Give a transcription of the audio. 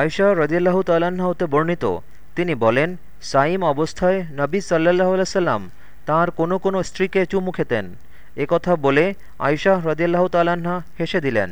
আয়সা রদিয়াল্লাহ তাল্লাহ্ন হতে বর্ণিত, তিনি বলেন, সাইম অবস্থায় নবী সাল্লাহ সাল্লাম তাঁর কোনো কোনো স্ত্রীকে চুমু খেতেন। কথা বলে আয়সা রদিয়াল্লাহ তাল্লাহ্ন হেসে দিলেন।